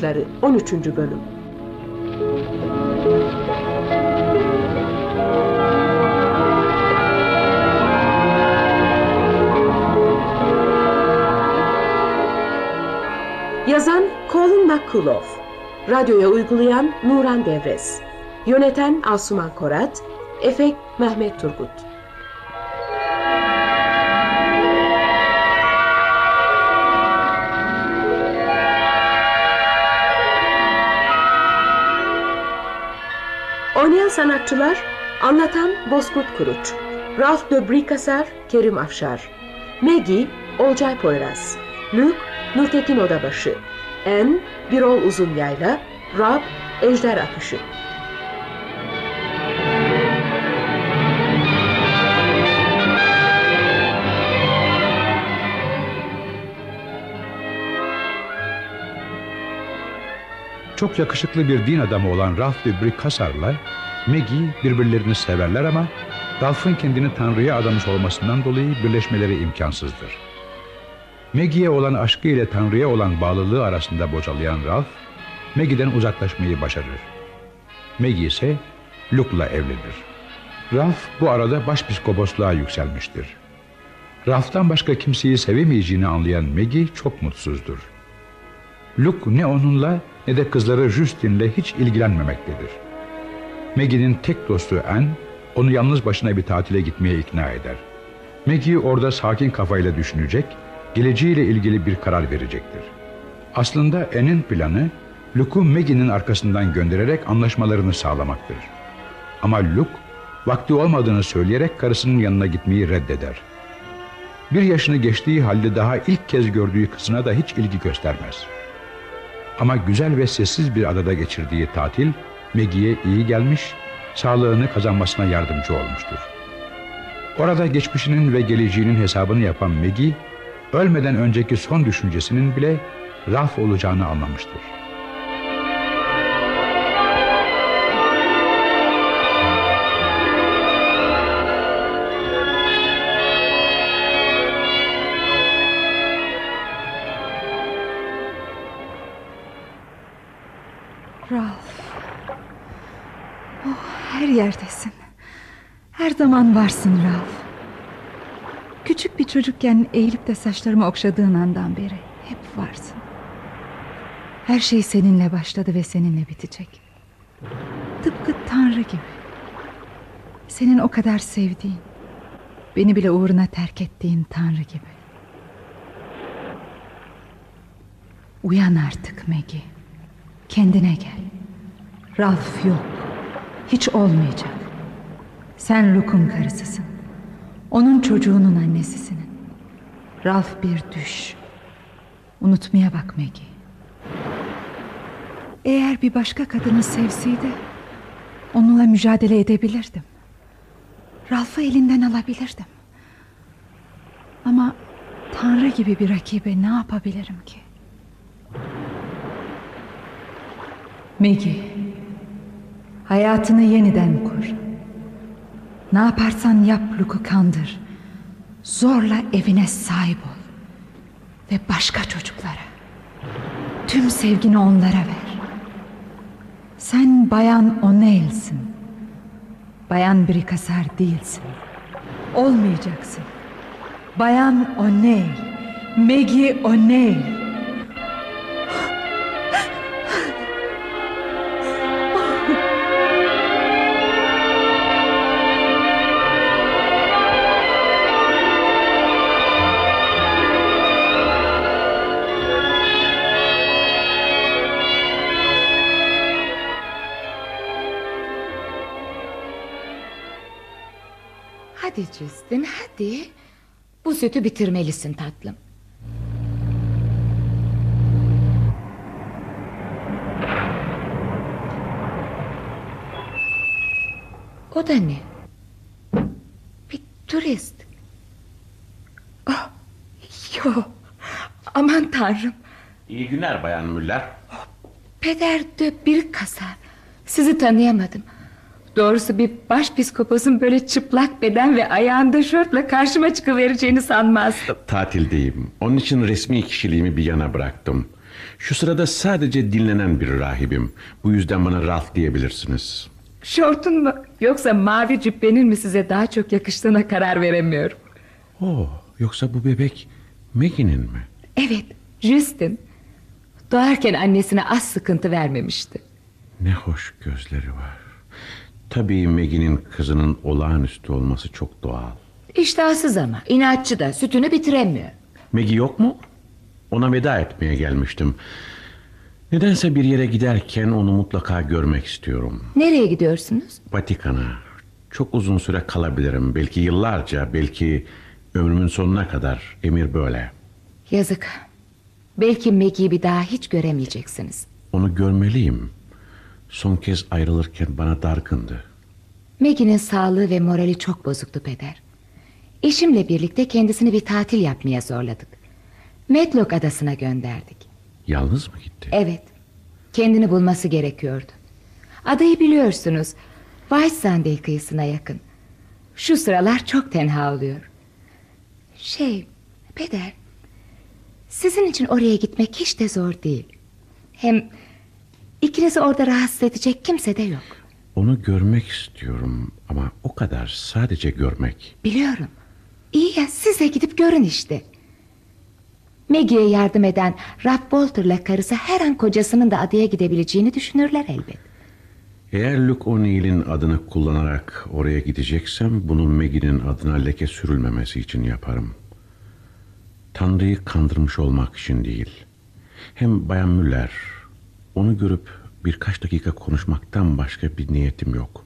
Kuşları 13. Bölüm Yazan Colin McCullough Radyoya uygulayan Nuran Devrez Yöneten Asuman Korat Efekt Mehmet Turgut Oynayan sanatçılar Anlatan Bozkurt Kuruç Ralph de Bricassar Kerim Afşar Maggie Olcay Poyraz Luke Nurtekin Odabaşı En Birol Uzun Yayla Rab Ejder Akışı Çok yakışıklı bir din adamı olan Ralph de Bricassar'la Maggie birbirlerini severler ama Ralph'ın kendini Tanrı'ya adamış olmasından dolayı birleşmeleri imkansızdır. Maggie'ye olan aşkı ile Tanrı'ya olan bağlılığı arasında bocalayan Ralph, Maggie'den uzaklaşmayı başarır. Maggie ise Luke'la evlenir. Ralph bu arada başpiskoposluğa yükselmiştir. Ralph'tan başka kimseyi sevemeyeceğini anlayan Maggie çok mutsuzdur. Luke ne onunla ne de kızları Justin'le hiç ilgilenmemektedir. Maggie'nin tek dostu Anne, onu yalnız başına bir tatile gitmeye ikna eder. Maggie orada sakin kafayla düşünecek, geleceğiyle ilgili bir karar verecektir. Aslında Anne'in planı, Luke'u Maggie'nin arkasından göndererek anlaşmalarını sağlamaktır. Ama Luke, vakti olmadığını söyleyerek karısının yanına gitmeyi reddeder. Bir yaşını geçtiği halde daha ilk kez gördüğü kızına da hiç ilgi göstermez. Ama güzel ve sessiz bir adada geçirdiği tatil Maggie'ye iyi gelmiş, sağlığını kazanmasına yardımcı olmuştur. Orada geçmişinin ve geleceğinin hesabını yapan Maggie, ölmeden önceki son düşüncesinin bile Ralph olacağını anlamıştır. Her zaman varsın Ralph. Küçük bir çocukken eğilip de saçlarımı okşadığın andan beri hep varsın. Her şey seninle başladı ve seninle bitecek. Tıpkı Tanrı gibi. Senin o kadar sevdiğin, beni bile uğruna terk ettiğin Tanrı gibi. Uyan artık Maggie. Kendine gel. Ralph yok. Hiç olmayacak. Sen Luke'un karısısın. Onun çocuğunun annesisin. Ralph bir düş. Unutmaya bak Maggie. Eğer bir başka kadını sevseydi... ...onunla mücadele edebilirdim. Ralph'ı elinden alabilirdim. Ama... ...Tanrı gibi bir rakibe ne yapabilirim ki? Maggie Hayatını yeniden kur Ne yaparsan yap Luke'u kandır. Zorla evine sahip ol. Ve başka çocuklara. Tüm sevgini onlara ver. Sen bayan O'Neill'sin. Bayan Brikasar değilsin. Olmayacaksın. Bayan O'Neill Maggie O'Neill Hadi Justin hadi. Bu sütü bitirmelisin tatlım. O da ne? Bir turist. Oh, yo. Aman tanrım. İyi günler Bayan Müller. Peder de bir kasar. Sizi tanıyamadım. Doğrusu bir başpiskoposun böyle çıplak beden ve ayağında şortla karşıma çıkıvereceğini sanmazdım. Tatildeyim. Onun için resmi kişiliğimi bir yana bıraktım. Şu sırada sadece dinlenen bir rahibim. Bu yüzden bana Ralph diyebilirsiniz. Şortun mu yoksa mavi cübbenin mi size daha çok yakıştığına karar veremiyorum. Oh, yoksa bu bebek Maggie'nin mi? Evet Justin Doğarken annesine az sıkıntı vermemişti Ne hoş gözleri var. Tabii Maggie'nin kızının olağanüstü olması çok doğal. İştahsız ama inatçı da sütünü bitiremiyor Maggie yok mu? Ona veda etmeye gelmiştim. Nedense bir yere giderken onu mutlaka görmek istiyorum. Nereye gidiyorsunuz? Vatikan'a. Çok uzun süre kalabilirim. Belki yıllarca, belki ömrümün sonuna kadar. Emir böyle. Yazık Belki Maggie'yi bir daha hiç göremeyeceksiniz Onu görmeliyim. Son kez ayrılırken bana dargındı. Maggie'nin sağlığı ve morali çok bozuktu peder. Eşimle birlikte kendisini bir tatil yapmaya zorladık. Medlock adasına gönderdik. Yalnız mı gitti? Evet. Kendini bulması gerekiyordu. Adayı biliyorsunuz. Sunday kıyısına yakın. Şu sıralar çok tenha oluyor. Şey Peder. Sizin için oraya gitmek hiç de zor değil. Hem ikinizi orada rahatsız edecek kimse de yok Onu görmek istiyorum ama o kadar sadece görmek. Biliyorum İyi ya siz de gidip görün işte Maggie'ye yardım eden Ralph Walter'la karısı her an kocasının da adaya gidebileceğini düşünürler elbet Eğer Luke O'Neill'in adını kullanarak oraya gideceksem bunu Maggie'nin adına leke sürülmemesi için yaparım. Tanrı'yı kandırmış olmak için değil. Hem Bayan Müller onu görüp birkaç dakika konuşmaktan başka bir niyetim yok.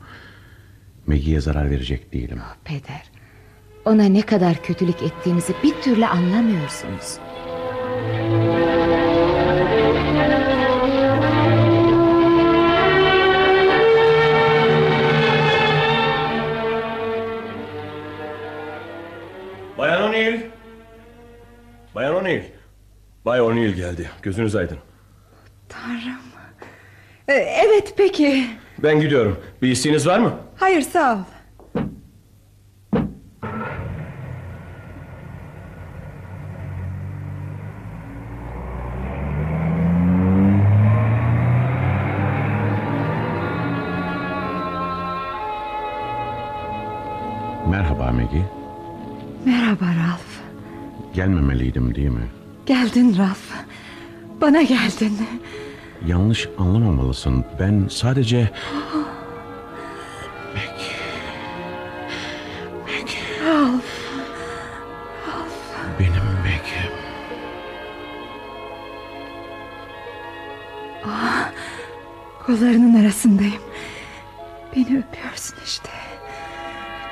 Maggie'ye zarar verecek değilim. Peder Ona ne kadar kötülük ettiğinizi bir türlü anlamıyorsunuz Bayan O'Neill. Bayan O'Neill. Bay O'Neill geldi. Gözünüz aydın. Ee, evet peki. Ben gidiyorum. Bir isteğiniz var mı? Hayır sağ ol. Merhaba Maggie. Merhaba Ralph. Gelmemeliydim değil mi? Geldin Ralph. Bana geldin. Yanlış anlamamalısın. Ben sadece... Ralph. Benim Maggie. Kollarının arasındayım. Beni öpüyorsun işte.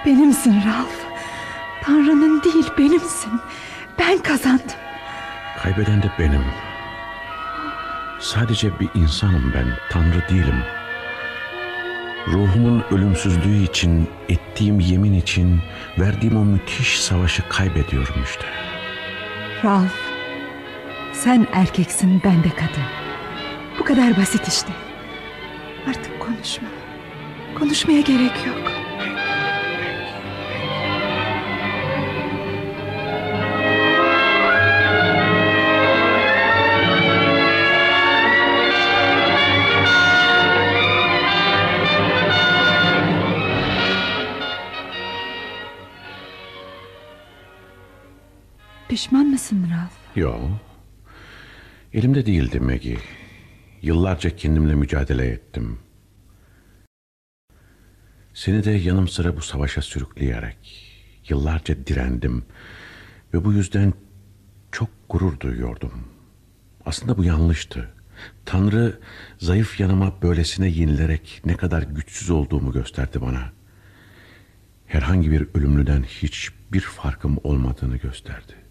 Benimsin Ralph. Tanrı'nın değil benimsin. Ben kazandım. Kaybeden de benim. Sadece bir insanım ben, Tanrı değilim. Ruhumun ölümsüzlüğü için, ettiğim yemin için verdiğim o müthiş savaşı kaybediyorum işte. Ralph. Sen erkeksin ben de kadın. Bu kadar basit işte. Artık konuşma. Konuşmaya gerek yok. Pişman mısın Ralph? Yo. Elimde değildi Maggie. Yıllarca kendimle mücadele ettim. Seni de yanım sıra bu savaşa sürükleyerek yıllarca direndim ve bu yüzden çok gurur duyuyordum. Aslında bu yanlıştı. Tanrı zayıf yanıma böylesine yenilerek ne kadar güçsüz olduğumu gösterdi bana. Herhangi bir ölümlüden hiçbir farkım olmadığını gösterdi.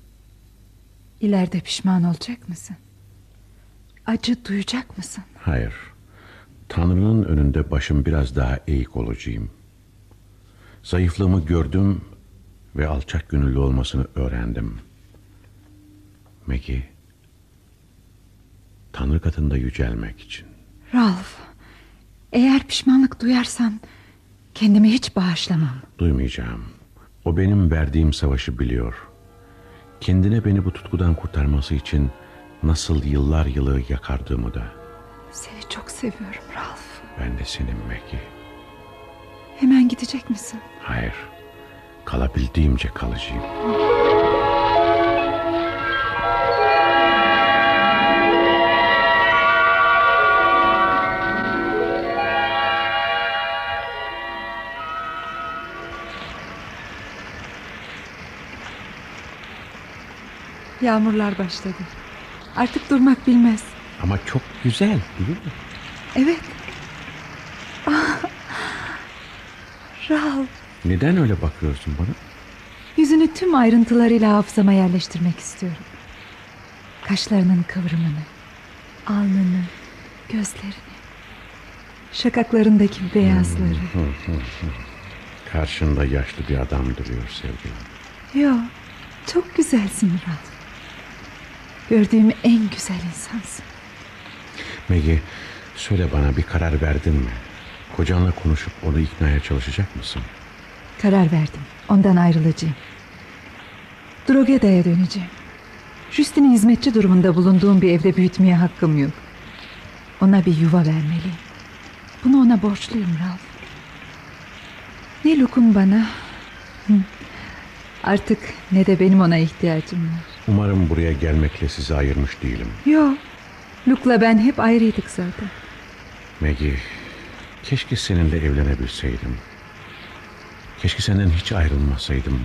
İleride pişman olacak mısın? Acı duyacak mısın? Hayır. Tanrı'nın önünde başım biraz daha eğik olacağım. Zayıflığımı gördüm ve alçak gönüllü olmasını öğrendim. Maggie, Tanrı katında yücelmek için. Ralph, eğer pişmanlık duyarsan kendimi hiç bağışlamam. Duymayacağım. O benim verdiğim savaşı biliyor. Kendine beni bu tutkudan kurtarması için Nasıl yıllar yılı yakardığımı da Seni çok seviyorum Ralph. ben de senin Maggie. Hemen gidecek misin? Hayır. Kalabildiğimce kalıcıyım. Yağmurlar başladı. Artık durmak bilmez. Ama çok güzel değil mi? Evet. Ah. Ralph, Neden öyle bakıyorsun bana? yüzünü tüm ayrıntılarıyla hafızama yerleştirmek istiyorum. Kaşlarının kıvrımını, alnını, gözlerini, şakaklarındaki beyazları. Karşında yaşlı bir adam duruyor sevgilim. Yo, çok güzelsin Ralph. Gördüğüm en güzel insansın. Maggie söyle bana bir karar verdin mi? Kocanla konuşup onu iknaya çalışacak mısın? Karar verdim. Ondan ayrılacağım. Drogeda'ya döneceğim. Justin'i hizmetçi durumunda bulunduğum bir evde büyütmeye hakkım yok. Ona bir yuva vermeliyim. Bunu ona borçluyum Ralph. Ne Luke'un bana... Artık ne de benim ona ihtiyacım var. Umarım buraya gelmekle sizi ayırmış değilim. Yo, Luke'la ben hep ayrıydık zaten. Maggie, keşke seninle evlenebilseydim. Keşke senden hiç ayrılmasaydım.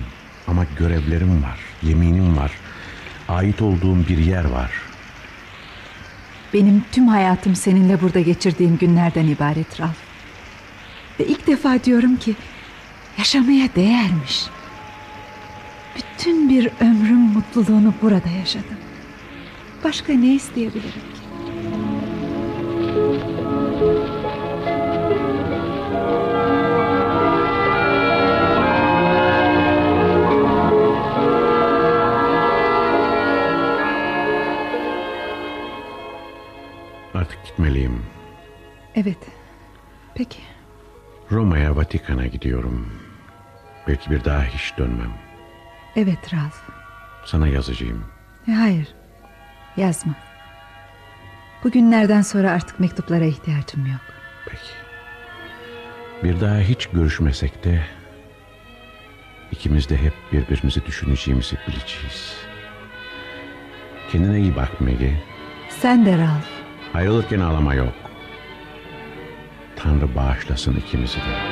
Ama görevlerim var, yeminim var. Ait olduğum bir yer var. Benim tüm hayatım seninle burada geçirdiğim günlerden ibaret Ralph. Ve ilk defa diyorum ki yaşamaya değermiş. Bütün bir ömrüm mutluluğunu burada yaşadım. Başka ne isteyebilirim ki? Artık gitmeliyim. Evet. Peki. Roma'ya, Vatikan'a gidiyorum. Belki bir daha hiç dönmem. Evet Ralph. Sana yazacağım. E, hayır. Yazma. Bugünlerden sonra artık mektuplara ihtiyacım yok. Peki. Bir daha hiç görüşmesek de ikimiz de hep birbirimizi düşüneceğimizi bileceğiz. Kendine iyi bak Maggie. Sen de Ralph. Ayrılırken ağlama yok. Tanrı bağışlasın ikimizi de.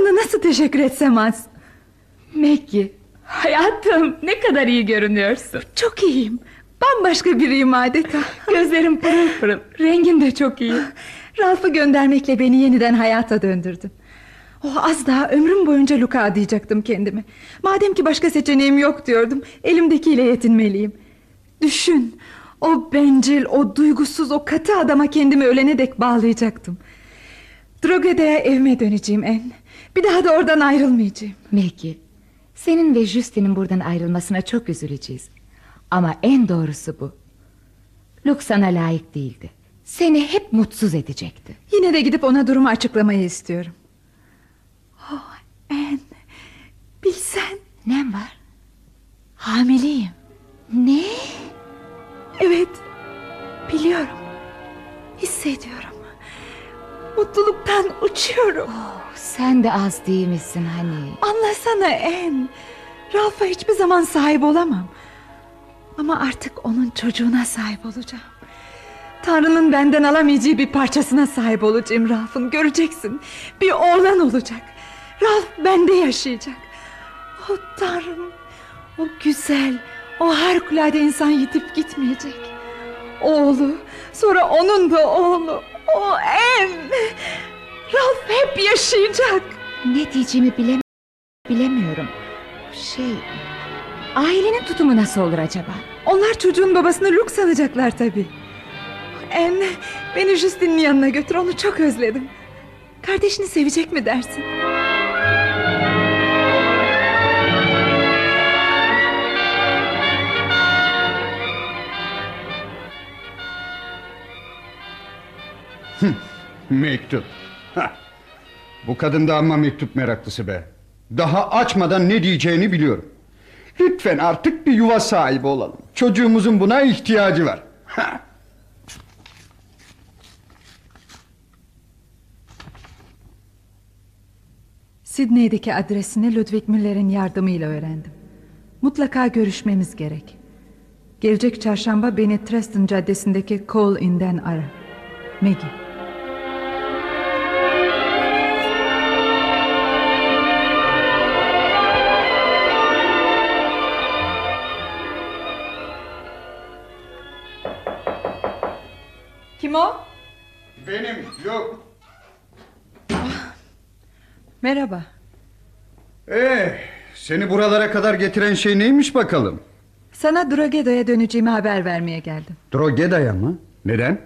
Sana nasıl teşekkür etsem az. Maggie, hayatım ne kadar iyi görünüyorsun. Çok iyiyim. Bambaşka biriyim adeta. Gözlerin pırıl pırıl, rengin de çok iyi. Ralph'ı göndermekle beni yeniden hayata döndürdün. Oh, az daha ömrüm boyunca Luka adayacaktım kendimi. Madem ki başka seçeneğim yok diyordum. Elimdekiyle yetinmeliyim. Düşün. O bencil, o duygusuz, o katı adama kendimi ölene dek bağlayacaktım. Drogeda'ya evime döneceğim en. Bir daha da oradan ayrılmayacağım. Maggie, senin ve Justin'in buradan ayrılmasına çok üzüleceğiz. Ama en doğrusu bu. Luke sana layık değildi. Seni hep mutsuz edecekti. Yine de gidip ona durumu açıklamayı istiyorum. Oh, en. Bilsen Ne var? hamileyim. Ne? Evet. Biliyorum. Hissediyorum. Mutluluktan uçuyorum. Sen de az değil misin hani? Anlasana en. Ralph'a hiçbir zaman sahip olamam. Ama artık onun çocuğuna sahip olacağım. Tanrı'nın benden alamayacağı bir parçasına sahip olacağım Ralph'ın. Göreceksin. Bir oğlan olacak. Ralph bende yaşayacak. O Tanrım. O güzel, o harikulade insan yitip gitmeyecek. Oğlu, sonra onun da oğlu. O en. Ralph hep yaşayacak. Ne diyeceğimi bilem bilemiyorum. Şey... Ailenin tutumu nasıl olur acaba? Onlar çocuğun babasını Luke sanacaklar tabii. En, beni Justin'in yanına götür onu çok özledim. Kardeşini sevecek mi dersin? Mektup. Bu kadın da amma mektup meraklısı be. Daha açmadan ne diyeceğini biliyorum. Lütfen artık bir yuva sahibi olalım. Çocuğumuzun buna ihtiyacı var. Sidney'deki adresini Ludwig Müller'in yardımıyla öğrendim. Mutlaka görüşmemiz gerek. Gelecek çarşamba beni Treston Caddesi'ndeki Call Inn'den ara. Maggie. Merhaba. Ee, seni buralara kadar getiren şey neymiş bakalım? Sana Drogedo'ya döneceğimi haber vermeye geldim. Drogeda'ya mı? Neden?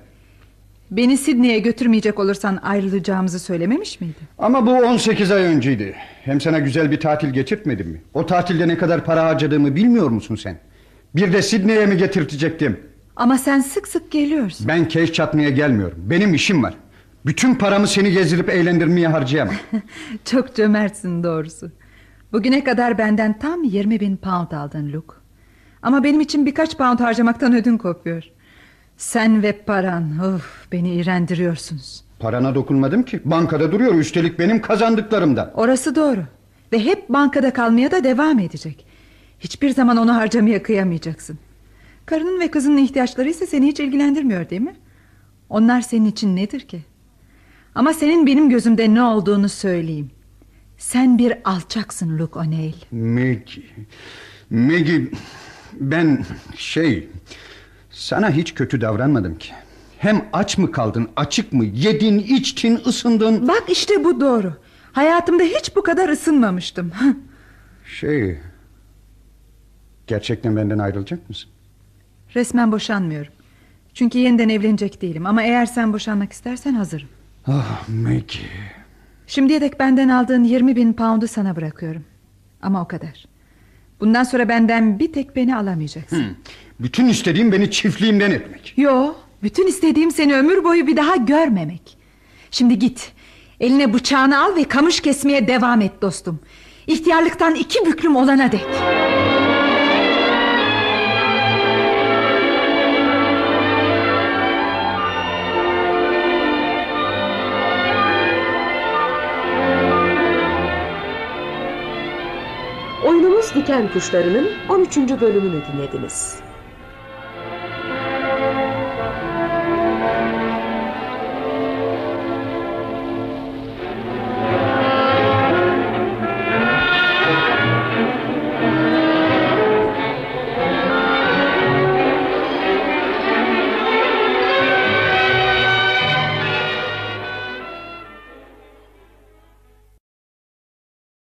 Beni Sidney'e götürmeyecek olursan ayrılacağımızı söylememiş miydi? Ama bu 18 ay önceydi. Hem sana güzel bir tatil geçirtmedim mi? O tatilde ne kadar para harcadığımı bilmiyor musun sen? Bir de Sidney'e mi getirtecektim? Ama sen sık sık geliyorsun. Ben keş çatmaya gelmiyorum. Benim işim var. Bütün paramı seni gezdirip eğlendirmeye harcayamam. Çok cömertsin doğrusu. Bugüne kadar benden tam 20 bin pound aldın Luke. Ama benim için birkaç pound harcamaktan ödün kopuyor. Sen ve paran of, beni iğrendiriyorsunuz. Parana dokunmadım ki. Bankada duruyor. Üstelik benim kazandıklarımdan. Orası doğru. Ve hep bankada kalmaya da devam edecek. Hiçbir zaman onu harcamaya kıyamayacaksın. Karının ve kızının ihtiyaçları ise seni hiç ilgilendirmiyor değil mi? Onlar senin için nedir ki? Ama senin benim gözümde ne olduğunu söyleyeyim. Sen bir alçaksın Luke O'Neill. Maggie. Maggie. Ben şey... Sana hiç kötü davranmadım ki. Hem aç mı kaldın, açık mı? Yedin, içtin, ısındın. Bak işte bu doğru. Hayatımda hiç bu kadar ısınmamıştım. Şey... Gerçekten benden ayrılacak mısın? Resmen boşanmıyorum. Çünkü yeniden evlenecek değilim. Ama eğer sen boşanmak istersen hazırım. Ah Maggie. Şimdiye dek benden aldığın 20 bin poundu sana bırakıyorum. Ama o kadar. Bundan sonra benden bir tek beni alamayacaksın. Bütün istediğim beni çiftliğimden etmek. Yo, bütün istediğim seni ömür boyu bir daha görmemek. Şimdi git. Eline bıçağını al ve kamış kesmeye devam et dostum. İhtiyarlıktan iki büklüm olana dek. Diken Kuşları'nın 13. bölümünü dinlediniz.